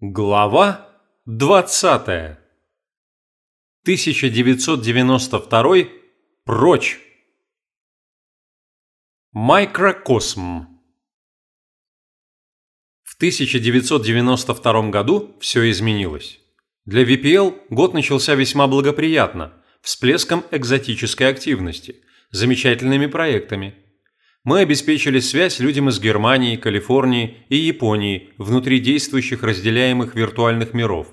Глава 20. 1992. Прочь. Микрокосм. В 1992 году все изменилось. Для VPL год начался весьма благоприятно, всплеском экзотической активности, замечательными проектами – мы обеспечили связь людям из Германии, Калифорнии и Японии внутри действующих разделяемых виртуальных миров,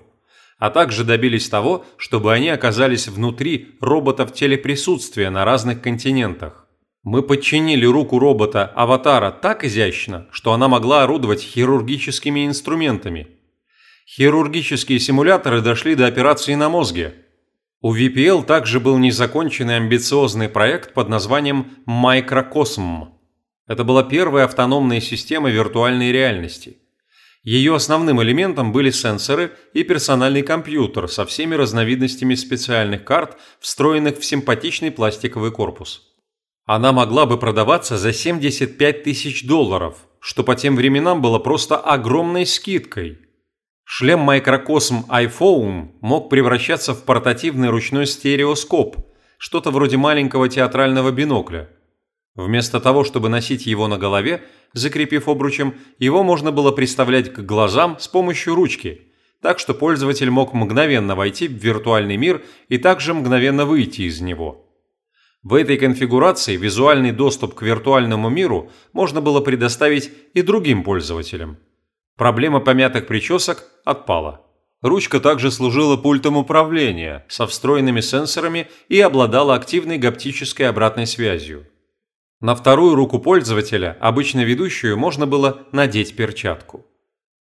а также добились того, чтобы они оказались внутри роботов телеприсутствия на разных континентах. Мы подчинили руку робота-аватара так изящно, что она могла орудовать хирургическими инструментами. Хирургические симуляторы дошли до операции на мозге. У VPL также был незаконченный амбициозный проект под названием «Microcosm», это была первая автономная система виртуальной реальности. Ее основным элементом были сенсоры и персональный компьютер со всеми разновидностями специальных карт, встроенных в симпатичный пластиковый корпус. Она могла бы продаваться за 75 тысяч долларов, что по тем временам было просто огромной скидкой. Шлем Microcosm iPhone мог превращаться в портативный ручной стереоскоп, что-то вроде маленького театрального бинокля – Вместо того, чтобы носить его на голове, закрепив обручем, его можно было приставлять к глазам с помощью ручки, так что пользователь мог мгновенно войти в виртуальный мир и также мгновенно выйти из него. В этой конфигурации визуальный доступ к виртуальному миру можно было предоставить и другим пользователям. Проблема помятых причесок отпала. Ручка также служила пультом управления со встроенными сенсорами и обладала активной гаптической обратной связью. На вторую руку пользователя, обычно ведущую, можно было надеть перчатку.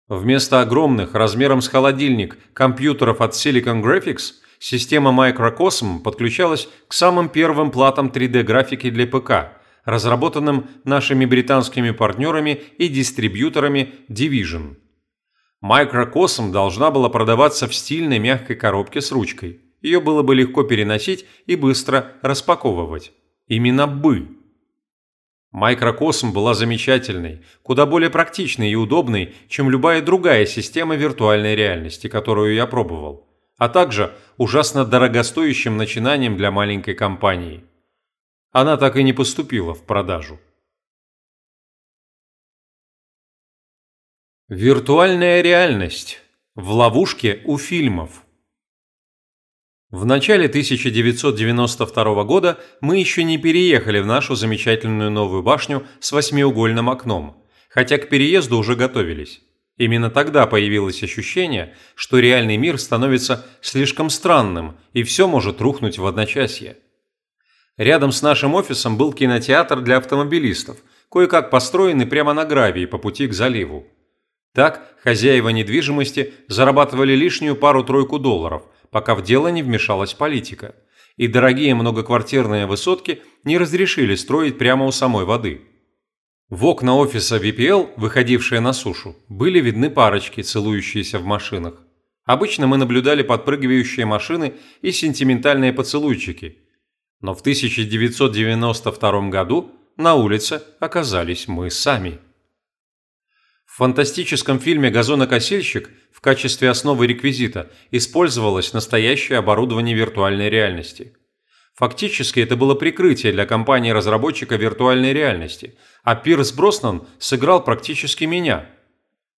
Вместо огромных, размером с холодильник, компьютеров от Silicon Graphics, система Microcosm подключалась к самым первым платам 3D-графики для ПК, разработанным нашими британскими партнерами и дистрибьюторами Division. Microcosm должна была продаваться в стильной мягкой коробке с ручкой. Ее было бы легко переносить и быстро распаковывать. Именно «бы» Microcosm была замечательной, куда более практичной и удобной, чем любая другая система виртуальной реальности, которую я пробовал, а также ужасно дорогостоящим начинанием для маленькой компании. Она так и не поступила в продажу. Виртуальная реальность в ловушке у фильмов – в начале 1992 года мы еще не переехали в нашу замечательную новую башню с восьмиугольным окном, хотя к переезду уже готовились. Именно тогда появилось ощущение, что реальный мир становится слишком странным и все может рухнуть в одночасье. Рядом с нашим офисом был кинотеатр для автомобилистов, кое-как построенный прямо на гравии по пути к заливу. Так хозяева недвижимости зарабатывали лишнюю пару-тройку долларов – пока в дело не вмешалась политика, и дорогие многоквартирные высотки не разрешили строить прямо у самой воды. В окна офиса VPL, выходившие на сушу, были видны парочки, целующиеся в машинах. Обычно мы наблюдали подпрыгивающие машины и сентиментальные поцелуйчики. Но в 1992 году на улице оказались мы сами. В фантастическом фильме «Газонокосильщик» в качестве основы реквизита использовалось настоящее оборудование виртуальной реальности. Фактически это было прикрытие для компании-разработчика виртуальной реальности, а Пирс Броснан сыграл практически меня.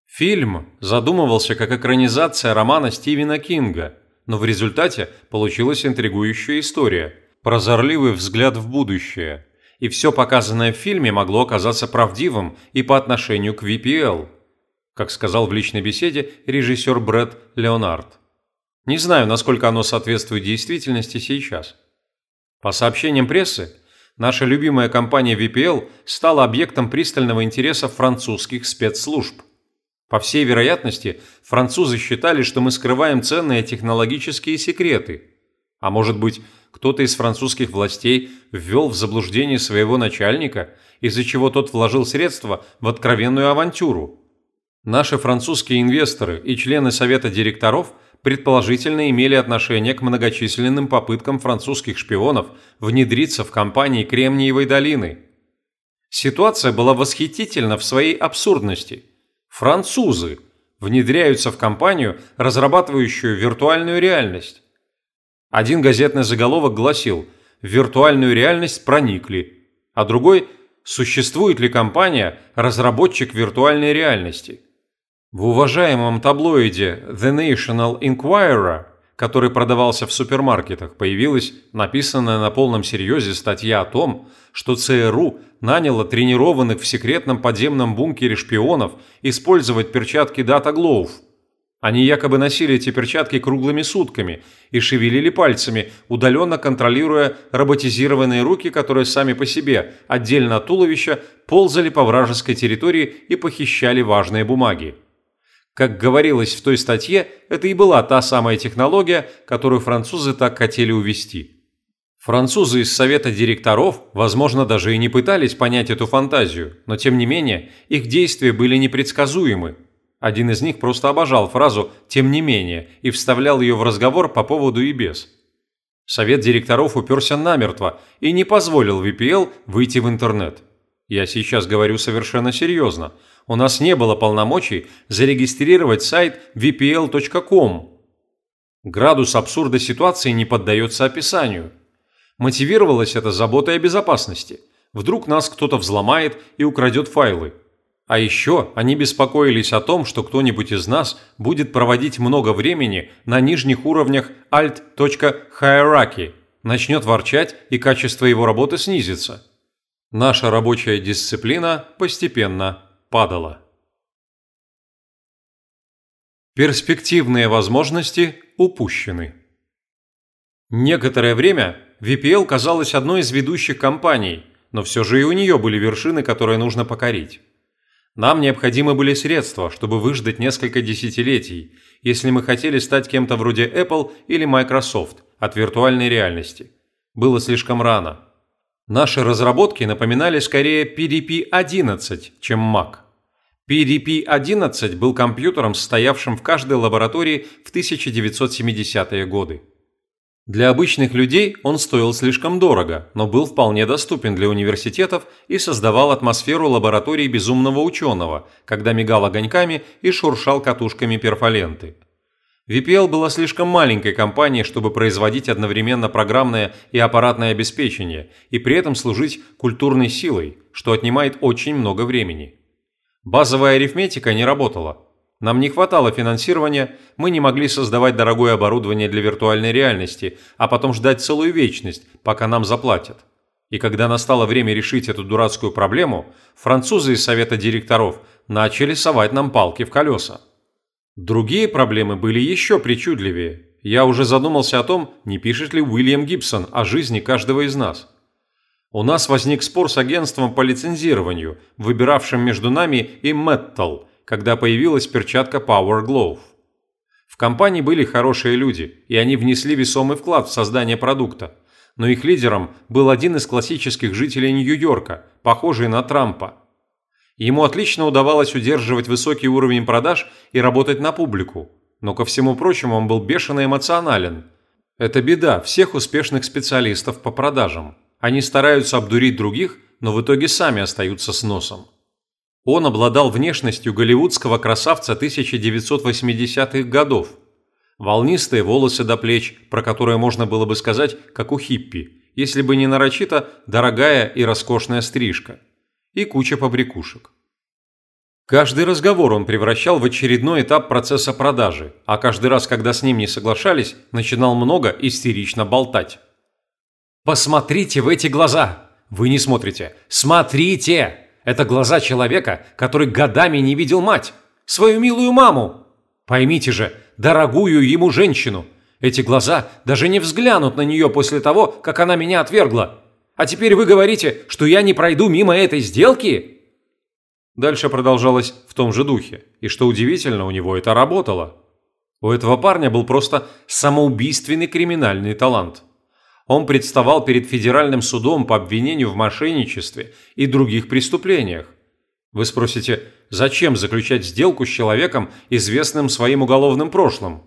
Фильм задумывался как экранизация романа Стивена Кинга, но в результате получилась интригующая история, прозорливый взгляд в будущее, и все показанное в фильме могло оказаться правдивым и по отношению к VPL – как сказал в личной беседе режиссер Брэд Леонард. Не знаю, насколько оно соответствует действительности сейчас. По сообщениям прессы, наша любимая компания VPL стала объектом пристального интереса французских спецслужб. По всей вероятности, французы считали, что мы скрываем ценные технологические секреты. А может быть, кто-то из французских властей ввел в заблуждение своего начальника, из-за чего тот вложил средства в откровенную авантюру – Наши французские инвесторы и члены совета директоров предположительно имели отношение к многочисленным попыткам французских шпионов внедриться в компании Кремниевой долины. Ситуация была восхитительна в своей абсурдности. Французы внедряются в компанию, разрабатывающую виртуальную реальность. Один газетный заголовок гласил «В виртуальную реальность проникли», а другой «Существует ли компания, разработчик виртуальной реальности?» В уважаемом таблоиде The National Enquirer, который продавался в супермаркетах, появилась написанная на полном серьезе статья о том, что ЦРУ наняло тренированных в секретном подземном бункере шпионов использовать перчатки Data Glove. Они якобы носили эти перчатки круглыми сутками и шевелили пальцами, удаленно контролируя роботизированные руки, которые сами по себе, отдельно от туловища, ползали по вражеской территории и похищали важные бумаги. Как говорилось в той статье, это и была та самая технология, которую французы так хотели увести. Французы из совета директоров, возможно, даже и не пытались понять эту фантазию, но тем не менее их действия были непредсказуемы. Один из них просто обожал фразу «тем не менее» и вставлял ее в разговор по поводу и без. Совет директоров уперся намертво и не позволил VPL выйти в интернет. Я сейчас говорю совершенно серьезно. У нас не было полномочий зарегистрировать сайт vpl.com. Градус абсурда ситуации не поддается описанию – Мотивировалось это заботой о безопасности. Вдруг нас кто-то взломает и украдет файлы. А еще они беспокоились о том, что кто-нибудь из нас будет проводить много времени на нижних уровнях alt.hierarchy, начнет ворчать и качество его работы снизится. Наша рабочая дисциплина постепенно падала. Перспективные возможности упущены. Некоторое время VPL казалась одной из ведущих компаний, но все же и у нее были вершины, которые нужно покорить. Нам необходимы были средства, чтобы выждать несколько десятилетий, если мы хотели стать кем-то вроде Apple или Microsoft от виртуальной реальности. Было слишком рано. Наши разработки напоминали скорее PDP-11, чем Mac. PDP-11 был компьютером, стоявшим в каждой лаборатории в 1970-е годы. Для обычных людей он стоил слишком дорого, но был вполне доступен для университетов и создавал атмосферу лаборатории безумного ученого, когда мигал огоньками и шуршал катушками перфоленты. VPL была слишком маленькой компанией, чтобы производить одновременно программное и аппаратное обеспечение и при этом служить культурной силой, что отнимает очень много времени. Базовая арифметика не работала – нам не хватало финансирования, мы не могли создавать дорогое оборудование для виртуальной реальности, а потом ждать целую вечность, пока нам заплатят. И когда настало время решить эту дурацкую проблему, французы из совета директоров начали совать нам палки в колеса. Другие проблемы были еще причудливее. Я уже задумался о том, не пишет ли Уильям Гибсон о жизни каждого из нас. У нас возник спор с агентством по лицензированию, выбиравшим между нами и Metal – когда появилась перчатка Power Glove. В компании были хорошие люди, и они внесли весомый вклад в создание продукта. Но их лидером был один из классических жителей Нью-Йорка, похожий на Трампа. Ему отлично удавалось удерживать высокий уровень продаж и работать на публику, но ко всему прочему он был бешено эмоционален. Это беда всех успешных специалистов по продажам. Они стараются обдурить других, но в итоге сами остаются с носом. Он обладал внешностью голливудского красавца 1980-х годов. Волнистые волосы до плеч, про которые можно было бы сказать, как у хиппи, если бы не нарочито дорогая и роскошная стрижка. И куча побрякушек. Каждый разговор он превращал в очередной этап процесса продажи, а каждый раз, когда с ним не соглашались, начинал много истерично болтать. «Посмотрите в эти глаза! Вы не смотрите! Смотрите!» Это глаза человека, который годами не видел мать, свою милую маму. Поймите же, дорогую ему женщину. Эти глаза даже не взглянут на нее после того, как она меня отвергла. А теперь вы говорите, что я не пройду мимо этой сделки?» Дальше продолжалось в том же духе, и что удивительно, у него это работало. У этого парня был просто самоубийственный криминальный талант – он представал перед федеральным судом по обвинению в мошенничестве и других преступлениях. Вы спросите, зачем заключать сделку с человеком, известным своим уголовным прошлым?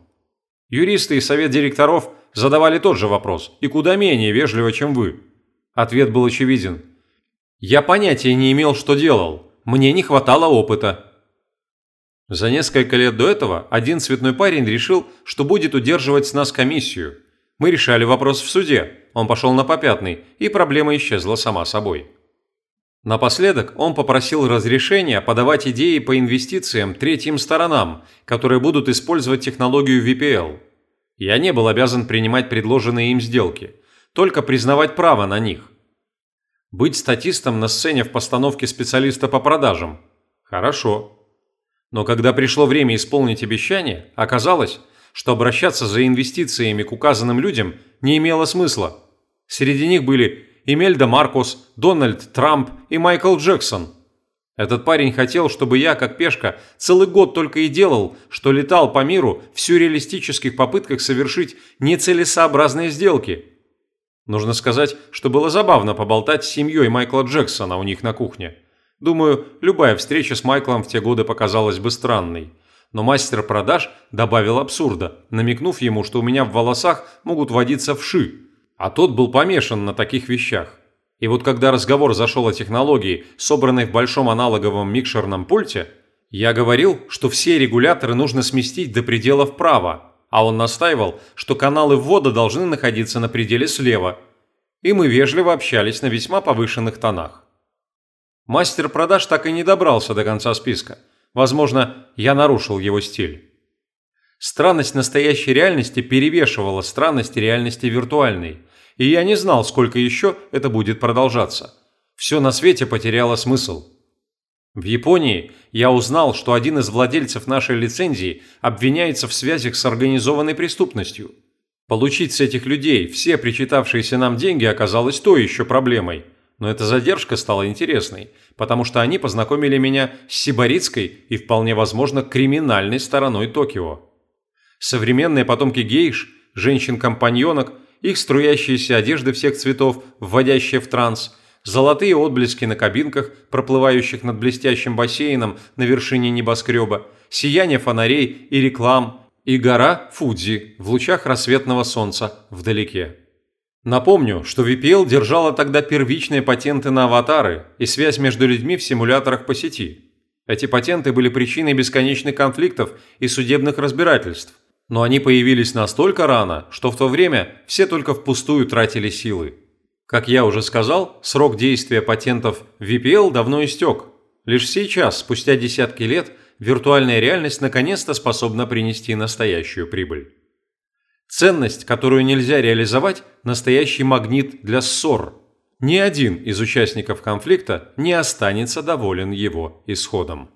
Юристы и совет директоров задавали тот же вопрос, и куда менее вежливо, чем вы. Ответ был очевиден. Я понятия не имел, что делал. Мне не хватало опыта. За несколько лет до этого один цветной парень решил, что будет удерживать с нас комиссию. Мы решали вопрос в суде, он пошел на попятный, и проблема исчезла сама собой. Напоследок он попросил разрешения подавать идеи по инвестициям третьим сторонам, которые будут использовать технологию VPL. Я не был обязан принимать предложенные им сделки, только признавать право на них. Быть статистом на сцене в постановке специалиста по продажам – хорошо. Но когда пришло время исполнить обещание, оказалось, что обращаться за инвестициями к указанным людям не имело смысла. Среди них были Имельда Маркус, Дональд Трамп и Майкл Джексон. Этот парень хотел, чтобы я, как пешка, целый год только и делал, что летал по миру в сюрреалистических попытках совершить нецелесообразные сделки. Нужно сказать, что было забавно поболтать с семьей Майкла Джексона у них на кухне. Думаю, любая встреча с Майклом в те годы показалась бы странной. Но мастер продаж добавил абсурда, намекнув ему, что у меня в волосах могут водиться вши. А тот был помешан на таких вещах. И вот когда разговор зашел о технологии, собранной в большом аналоговом микшерном пульте, я говорил, что все регуляторы нужно сместить до предела вправо, а он настаивал, что каналы ввода должны находиться на пределе слева. И мы вежливо общались на весьма повышенных тонах. Мастер продаж так и не добрался до конца списка. Возможно, я нарушил его стиль. Странность настоящей реальности перевешивала странность реальности виртуальной, и я не знал, сколько еще это будет продолжаться. Все на свете потеряло смысл. В Японии я узнал, что один из владельцев нашей лицензии обвиняется в связях с организованной преступностью. Получить с этих людей все причитавшиеся нам деньги оказалось той еще проблемой – но эта задержка стала интересной, потому что они познакомили меня с сибаритской и, вполне возможно, криминальной стороной Токио. Современные потомки гейш, женщин-компаньонок, их струящиеся одежды всех цветов, вводящие в транс, золотые отблески на кабинках, проплывающих над блестящим бассейном на вершине небоскреба, сияние фонарей и реклам, и гора Фудзи в лучах рассветного солнца вдалеке. Напомню, что VPL держала тогда первичные патенты на аватары и связь между людьми в симуляторах по сети. Эти патенты были причиной бесконечных конфликтов и судебных разбирательств, но они появились настолько рано, что в то время все только впустую тратили силы. Как я уже сказал, срок действия патентов VPL давно истек. Лишь сейчас, спустя десятки лет, виртуальная реальность наконец-то способна принести настоящую прибыль. Ценность, которую нельзя реализовать – настоящий магнит для ссор. Ни один из участников конфликта не останется доволен его исходом.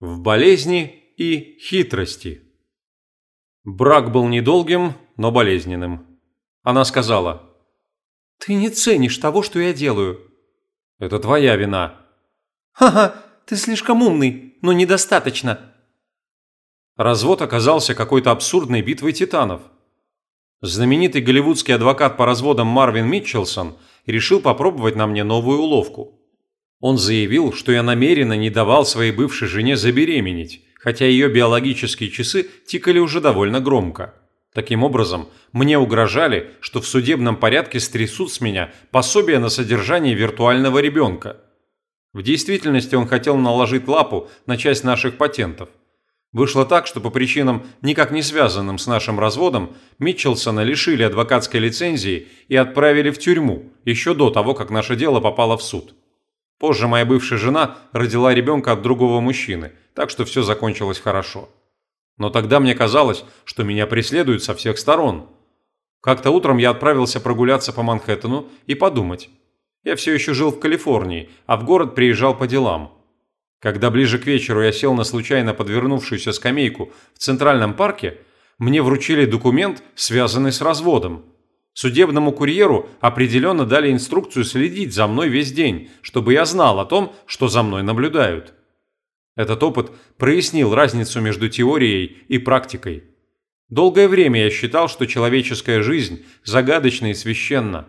В болезни и хитрости. Брак был недолгим, но болезненным. Она сказала, «Ты не ценишь того, что я делаю». «Это твоя вина». «Ха-ха, ты слишком умный, но недостаточно. Развод оказался какой-то абсурдной битвой титанов. Знаменитый голливудский адвокат по разводам Марвин Митчелсон решил попробовать на мне новую уловку. Он заявил, что я намеренно не давал своей бывшей жене забеременеть, хотя ее биологические часы тикали уже довольно громко. Таким образом, мне угрожали, что в судебном порядке стрясут с меня пособие на содержание виртуального ребенка. В действительности он хотел наложить лапу на часть наших патентов. Вышло так, что по причинам, никак не связанным с нашим разводом, Митчелсона лишили адвокатской лицензии и отправили в тюрьму, еще до того, как наше дело попало в суд. Позже моя бывшая жена родила ребенка от другого мужчины, так что все закончилось хорошо. Но тогда мне казалось, что меня преследуют со всех сторон. Как-то утром я отправился прогуляться по Манхэттену и подумать. Я все еще жил в Калифорнии, а в город приезжал по делам – когда ближе к вечеру я сел на случайно подвернувшуюся скамейку в Центральном парке, мне вручили документ, связанный с разводом. Судебному курьеру определенно дали инструкцию следить за мной весь день, чтобы я знал о том, что за мной наблюдают. Этот опыт прояснил разницу между теорией и практикой. Долгое время я считал, что человеческая жизнь загадочна и священна.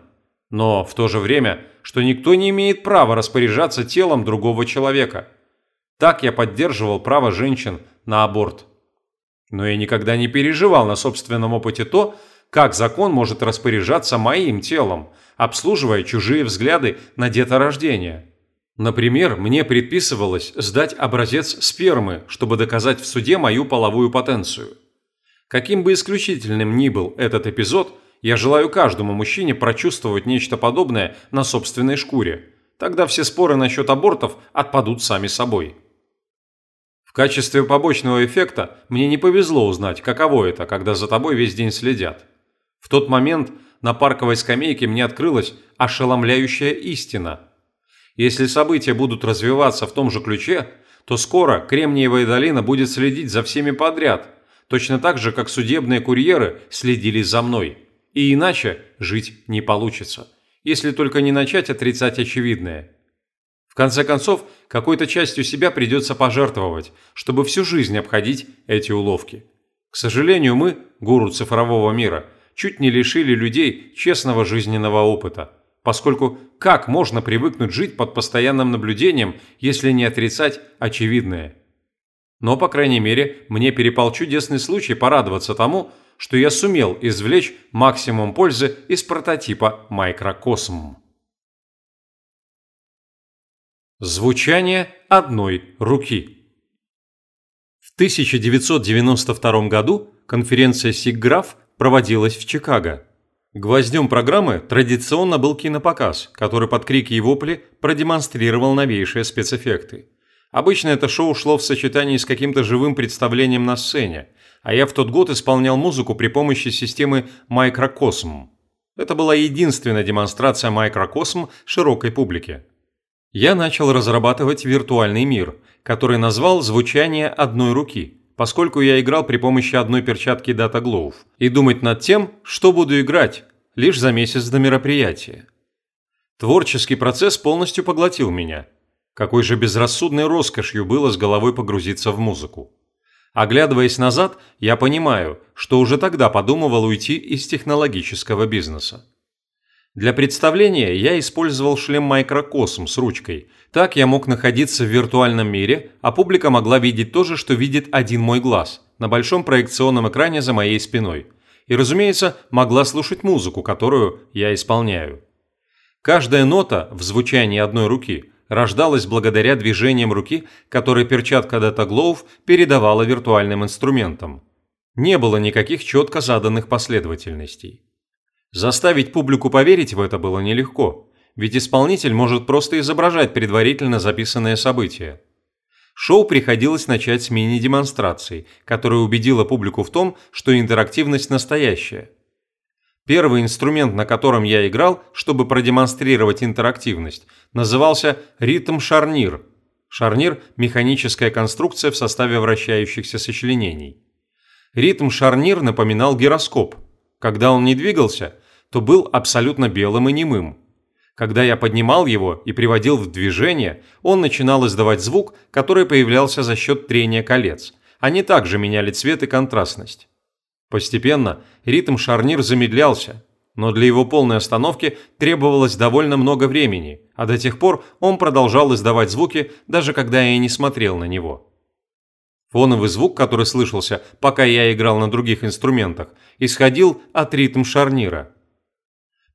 Но в то же время, что никто не имеет права распоряжаться телом другого человека – так я поддерживал право женщин на аборт. Но я никогда не переживал на собственном опыте то, как закон может распоряжаться моим телом, обслуживая чужие взгляды на деторождение. Например, мне предписывалось сдать образец спермы, чтобы доказать в суде мою половую потенцию. Каким бы исключительным ни был этот эпизод, я желаю каждому мужчине прочувствовать нечто подобное на собственной шкуре. Тогда все споры насчет абортов отпадут сами собой. В качестве побочного эффекта мне не повезло узнать, каково это, когда за тобой весь день следят. В тот момент на парковой скамейке мне открылась ошеломляющая истина. Если события будут развиваться в том же ключе, то скоро Кремниевая долина будет следить за всеми подряд, точно так же, как судебные курьеры следили за мной. И иначе жить не получится, если только не начать отрицать очевидное – в конце концов, какой-то частью себя придется пожертвовать, чтобы всю жизнь обходить эти уловки. К сожалению, мы, гуру цифрового мира, чуть не лишили людей честного жизненного опыта, поскольку как можно привыкнуть жить под постоянным наблюдением, если не отрицать очевидное? Но, по крайней мере, мне перепал чудесный случай порадоваться тому, что я сумел извлечь максимум пользы из прототипа Microcosm. Звучание одной руки. В 1992 году конференция SIGGRAPH проводилась в Чикаго. Гвоздем программы традиционно был кинопоказ, который под крики и вопли продемонстрировал новейшие спецэффекты. Обычно это шоу шло в сочетании с каким-то живым представлением на сцене, а я в тот год исполнял музыку при помощи системы Microcosm. Это была единственная демонстрация Microcosm широкой публике. Я начал разрабатывать виртуальный мир, который назвал «Звучание одной руки», поскольку я играл при помощи одной перчатки Data Glove, и думать над тем, что буду играть, лишь за месяц до мероприятия. Творческий процесс полностью поглотил меня. Какой же безрассудной роскошью было с головой погрузиться в музыку. Оглядываясь назад, я понимаю, что уже тогда подумывал уйти из технологического бизнеса. Для представления я использовал шлем Microcosm с ручкой. Так я мог находиться в виртуальном мире, а публика могла видеть то же, что видит один мой глаз, на большом проекционном экране за моей спиной. И, разумеется, могла слушать музыку, которую я исполняю. Каждая нота в звучании одной руки рождалась благодаря движениям руки, которые перчатка Data Glove передавала виртуальным инструментам. Не было никаких четко заданных последовательностей. Заставить публику поверить в это было нелегко, ведь исполнитель может просто изображать предварительно записанное событие. Шоу приходилось начать с мини-демонстрации, которая убедила публику в том, что интерактивность настоящая. Первый инструмент, на котором я играл, чтобы продемонстрировать интерактивность, назывался ритм-шарнир. Шарнир – механическая конструкция в составе вращающихся сочленений. Ритм-шарнир напоминал гироскоп. Когда он не двигался, то был абсолютно белым и немым. Когда я поднимал его и приводил в движение, он начинал издавать звук, который появлялся за счет трения колец. Они также меняли цвет и контрастность. Постепенно ритм-шарнир замедлялся, но для его полной остановки требовалось довольно много времени, а до тех пор он продолжал издавать звуки, даже когда я не смотрел на него. Фоновый звук, который слышался, пока я играл на других инструментах, исходил от ритм-шарнира –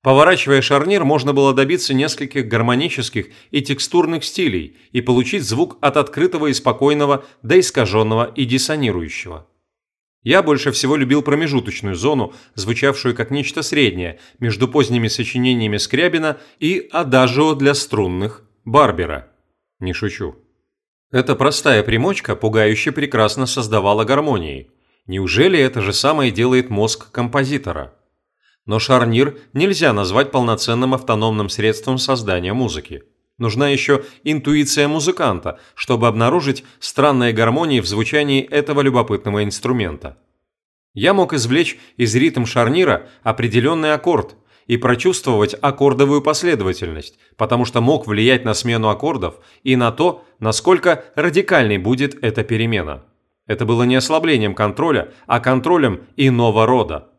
Поворачивая шарнир, можно было добиться нескольких гармонических и текстурных стилей и получить звук от открытого и спокойного до искаженного и диссонирующего. Я больше всего любил промежуточную зону, звучавшую как нечто среднее между поздними сочинениями Скрябина и адажио для струнных Барбера. Не шучу. Эта простая примочка пугающе прекрасно создавала гармонии. Неужели это же самое делает мозг композитора? Но шарнир нельзя назвать полноценным автономным средством создания музыки. Нужна еще интуиция музыканта, чтобы обнаружить странные гармонии в звучании этого любопытного инструмента. Я мог извлечь из ритм шарнира определенный аккорд и прочувствовать аккордовую последовательность, потому что мог влиять на смену аккордов и на то, насколько радикальной будет эта перемена. Это было не ослаблением контроля, а контролем иного рода.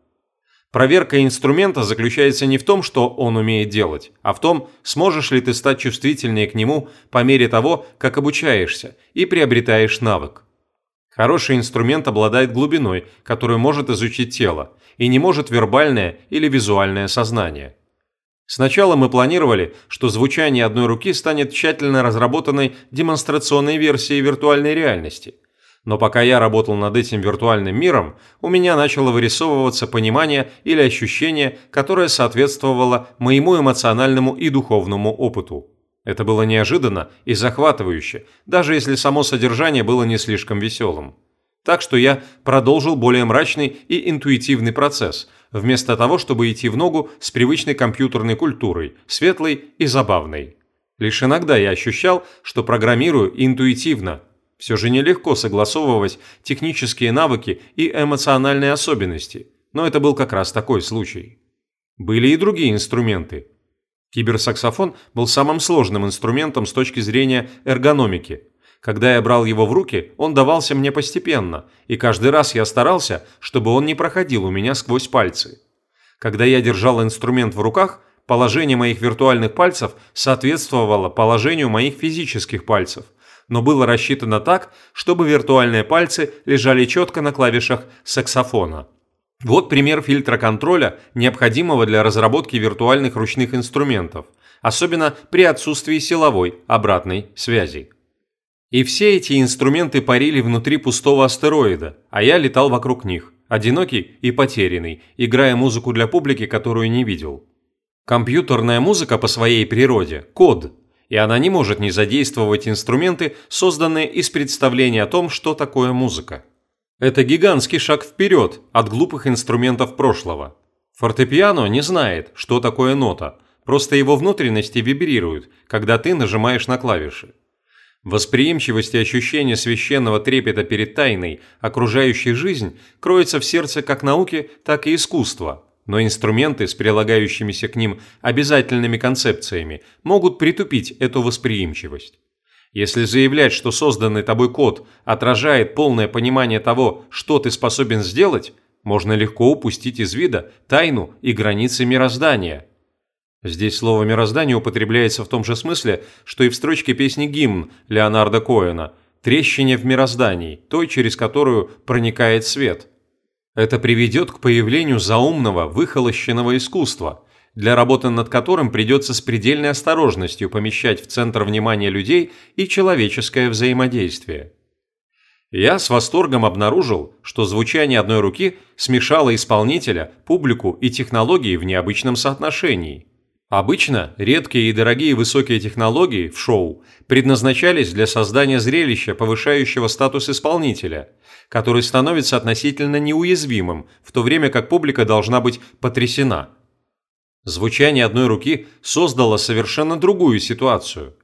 Проверка инструмента заключается не в том, что он умеет делать, а в том, сможешь ли ты стать чувствительнее к нему по мере того, как обучаешься и приобретаешь навык. Хороший инструмент обладает глубиной, которую может изучить тело, и не может вербальное или визуальное сознание. Сначала мы планировали, что звучание одной руки станет тщательно разработанной демонстрационной версией виртуальной реальности. Но пока я работал над этим виртуальным миром, у меня начало вырисовываться понимание или ощущение, которое соответствовало моему эмоциональному и духовному опыту. Это было неожиданно и захватывающе, даже если само содержание было не слишком веселым. Так что я продолжил более мрачный и интуитивный процесс, вместо того, чтобы идти в ногу с привычной компьютерной культурой, светлой и забавной. Лишь иногда я ощущал, что программирую интуитивно. Все же нелегко согласовывать технические навыки и эмоциональные особенности, но это был как раз такой случай. Были и другие инструменты. Киберсаксофон был самым сложным инструментом с точки зрения эргономики – когда я брал его в руки, он давался мне постепенно, и каждый раз я старался, чтобы он не проходил у меня сквозь пальцы. Когда я держал инструмент в руках, положение моих виртуальных пальцев соответствовало положению моих физических пальцев, но было рассчитано так, чтобы виртуальные пальцы лежали четко на клавишах саксофона. Вот пример фильтра контроля, необходимого для разработки виртуальных ручных инструментов, особенно при отсутствии силовой обратной связи. И все эти инструменты парили внутри пустого астероида, а я летал вокруг них, одинокий и потерянный, играя музыку для публики, которую не видел. Компьютерная музыка по своей природе – код, и она не может не задействовать инструменты, созданные из представления о том, что такое музыка. Это гигантский шаг вперед от глупых инструментов прошлого. Фортепиано не знает, что такое нота, просто его внутренности вибрируют, когда ты нажимаешь на клавиши. Восприимчивость и ощущение священного трепета перед тайной, окружающей жизнь, кроется в сердце как науки, так и искусства, но инструменты с прилагающимися к ним обязательными концепциями могут притупить эту восприимчивость. Если заявлять, что созданный тобой код отражает полное понимание того, что ты способен сделать, можно легко упустить из вида тайну и границы мироздания – Здесь слово «мироздание» употребляется в том же смысле, что и в строчке песни «Гимн» Леонарда Коэна «Трещине в мироздании», той, через которую проникает свет. Это приведет к появлению заумного, выхолощенного искусства, для работы над которым придется с предельной осторожностью помещать в центр внимания людей и человеческое взаимодействие. Я с восторгом обнаружил, что звучание одной руки смешало исполнителя, публику и технологии в необычном соотношении – Обычно редкие и дорогие высокие технологии в шоу предназначались для создания зрелища, повышающего статус исполнителя, который становится относительно неуязвимым, в то время как публика должна быть потрясена. Звучание одной руки создало совершенно другую ситуацию.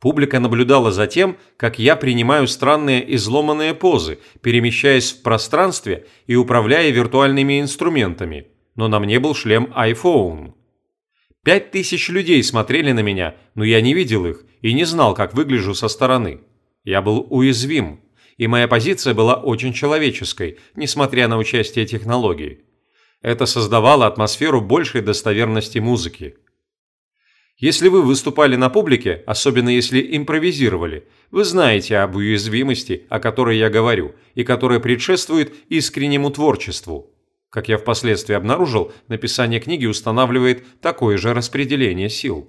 Публика наблюдала за тем, как я принимаю странные изломанные позы, перемещаясь в пространстве и управляя виртуальными инструментами, но на мне был шлем iPhone. Пять тысяч людей смотрели на меня, но я не видел их и не знал, как выгляжу со стороны. Я был уязвим, и моя позиция была очень человеческой, несмотря на участие технологий. Это создавало атмосферу большей достоверности музыки. Если вы выступали на публике, особенно если импровизировали, вы знаете об уязвимости, о которой я говорю, и которая предшествует искреннему творчеству. Как я впоследствии обнаружил, написание книги устанавливает такое же распределение сил.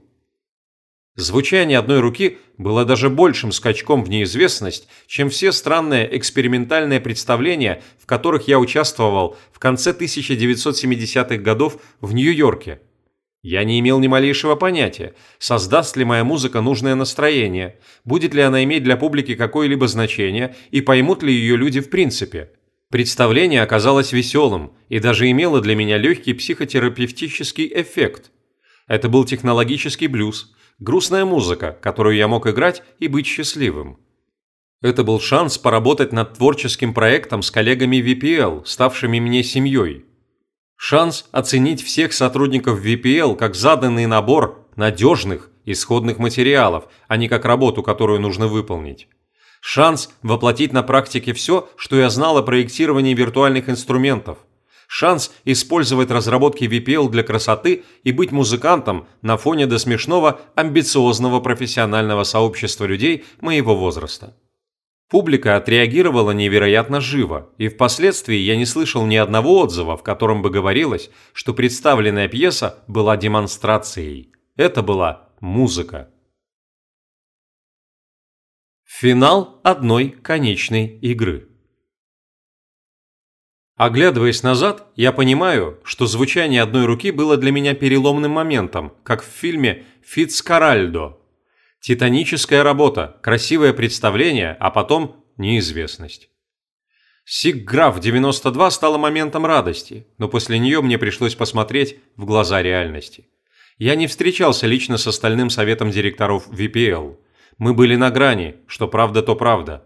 Звучание одной руки было даже большим скачком в неизвестность, чем все странные экспериментальные представления, в которых я участвовал в конце 1970-х годов в Нью-Йорке. Я не имел ни малейшего понятия, создаст ли моя музыка нужное настроение, будет ли она иметь для публики какое-либо значение и поймут ли ее люди в принципе – Представление оказалось веселым и даже имело для меня легкий психотерапевтический эффект. Это был технологический блюз, грустная музыка, которую я мог играть и быть счастливым. Это был шанс поработать над творческим проектом с коллегами VPL, ставшими мне семьей. Шанс оценить всех сотрудников VPL как заданный набор надежных исходных материалов, а не как работу, которую нужно выполнить. Шанс воплотить на практике все, что я знал о проектировании виртуальных инструментов. Шанс использовать разработки VPL для красоты и быть музыкантом на фоне до смешного амбициозного профессионального сообщества людей моего возраста. Публика отреагировала невероятно живо, и впоследствии я не слышал ни одного отзыва, в котором бы говорилось, что представленная пьеса была демонстрацией. Это была музыка. Финал одной конечной игры. Оглядываясь назад, я понимаю, что звучание одной руки было для меня переломным моментом, как в фильме «Фицкаральдо», Титаническая работа, красивое представление, а потом неизвестность. Сигграф 92 стала моментом радости, но после нее мне пришлось посмотреть в глаза реальности. Я не встречался лично с остальным советом директоров VPL. Мы были на грани, что правда, то правда.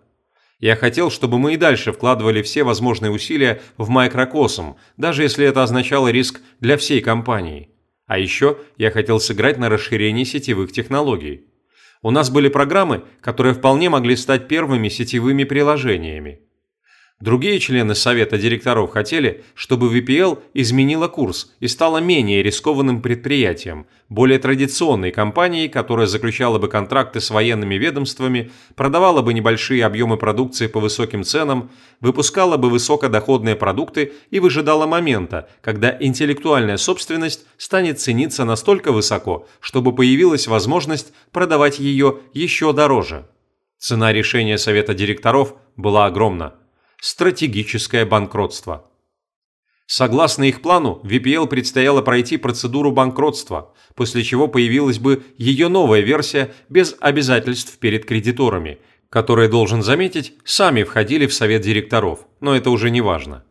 Я хотел, чтобы мы и дальше вкладывали все возможные усилия в микрокосм, даже если это означало риск для всей компании. А еще я хотел сыграть на расширении сетевых технологий. У нас были программы, которые вполне могли стать первыми сетевыми приложениями. Другие члены совета директоров хотели, чтобы VPL изменила курс и стала менее рискованным предприятием, более традиционной компанией, которая заключала бы контракты с военными ведомствами, продавала бы небольшие объемы продукции по высоким ценам, выпускала бы высокодоходные продукты и выжидала момента, когда интеллектуальная собственность станет цениться настолько высоко, чтобы появилась возможность продавать ее еще дороже. Цена решения совета директоров была огромна стратегическое банкротство. Согласно их плану, VPL предстояло пройти процедуру банкротства, после чего появилась бы ее новая версия без обязательств перед кредиторами, которые, должен заметить, сами входили в совет директоров, но это уже не важно,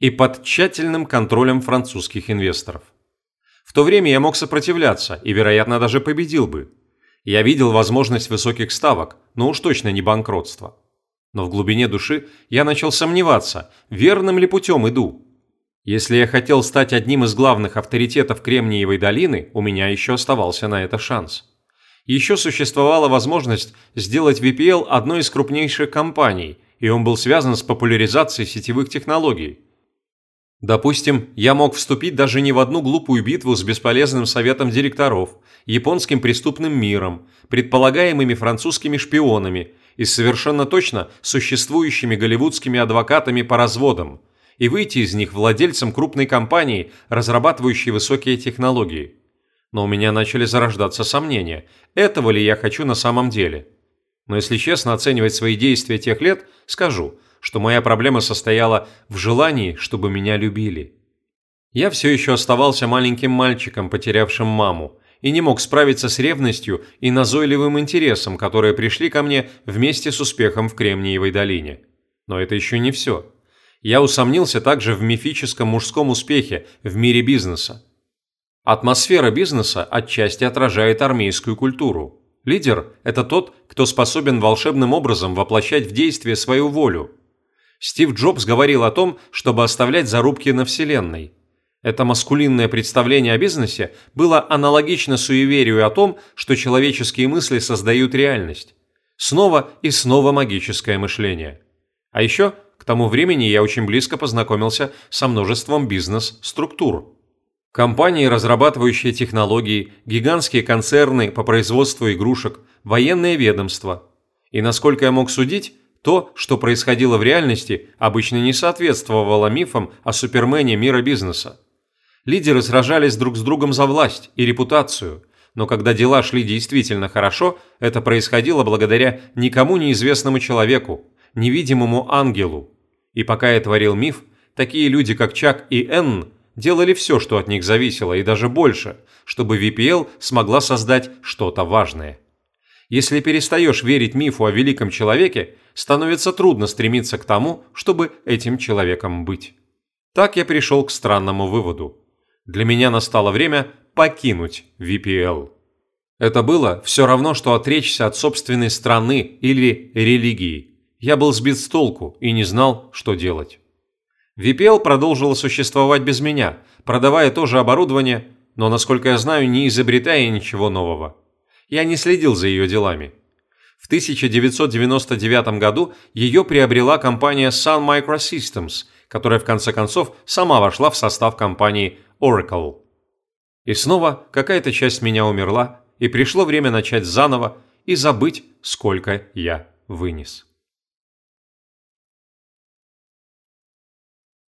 и под тщательным контролем французских инвесторов. В то время я мог сопротивляться и, вероятно, даже победил бы. Я видел возможность высоких ставок, но уж точно не банкротства но в глубине души я начал сомневаться, верным ли путем иду. Если я хотел стать одним из главных авторитетов Кремниевой долины, у меня еще оставался на это шанс. Еще существовала возможность сделать VPL одной из крупнейших компаний, и он был связан с популяризацией сетевых технологий. Допустим, я мог вступить даже не в одну глупую битву с бесполезным советом директоров, японским преступным миром, предполагаемыми французскими шпионами и совершенно точно существующими голливудскими адвокатами по разводам, и выйти из них владельцем крупной компании, разрабатывающей высокие технологии. Но у меня начали зарождаться сомнения, этого ли я хочу на самом деле. Но если честно оценивать свои действия тех лет, скажу, что моя проблема состояла в желании, чтобы меня любили. Я все еще оставался маленьким мальчиком, потерявшим маму, и не мог справиться с ревностью и назойливым интересом, которые пришли ко мне вместе с успехом в Кремниевой долине. Но это еще не все. Я усомнился также в мифическом мужском успехе в мире бизнеса. Атмосфера бизнеса отчасти отражает армейскую культуру. Лидер – это тот, кто способен волшебным образом воплощать в действие свою волю. Стив Джобс говорил о том, чтобы оставлять зарубки на Вселенной – это маскулинное представление о бизнесе было аналогично суеверию о том, что человеческие мысли создают реальность. Снова и снова магическое мышление. А еще к тому времени я очень близко познакомился со множеством бизнес-структур. Компании, разрабатывающие технологии, гигантские концерны по производству игрушек, военные ведомства. И насколько я мог судить, то, что происходило в реальности, обычно не соответствовало мифам о супермене мира бизнеса. Лидеры сражались друг с другом за власть и репутацию, но когда дела шли действительно хорошо, это происходило благодаря никому неизвестному человеку, невидимому ангелу. И пока я творил миф, такие люди, как Чак и Энн, делали все, что от них зависело, и даже больше, чтобы VPL смогла создать что-то важное. Если перестаешь верить мифу о великом человеке, становится трудно стремиться к тому, чтобы этим человеком быть. Так я пришел к странному выводу для меня настало время покинуть VPL. Это было все равно, что отречься от собственной страны или религии. Я был сбит с толку и не знал, что делать. VPL продолжила существовать без меня, продавая то же оборудование, но, насколько я знаю, не изобретая ничего нового. Я не следил за ее делами. В 1999 году ее приобрела компания Sun Microsystems, которая в конце концов сама вошла в состав компании Oracle. И снова какая-то часть меня умерла, и пришло время начать заново и забыть, сколько я вынес.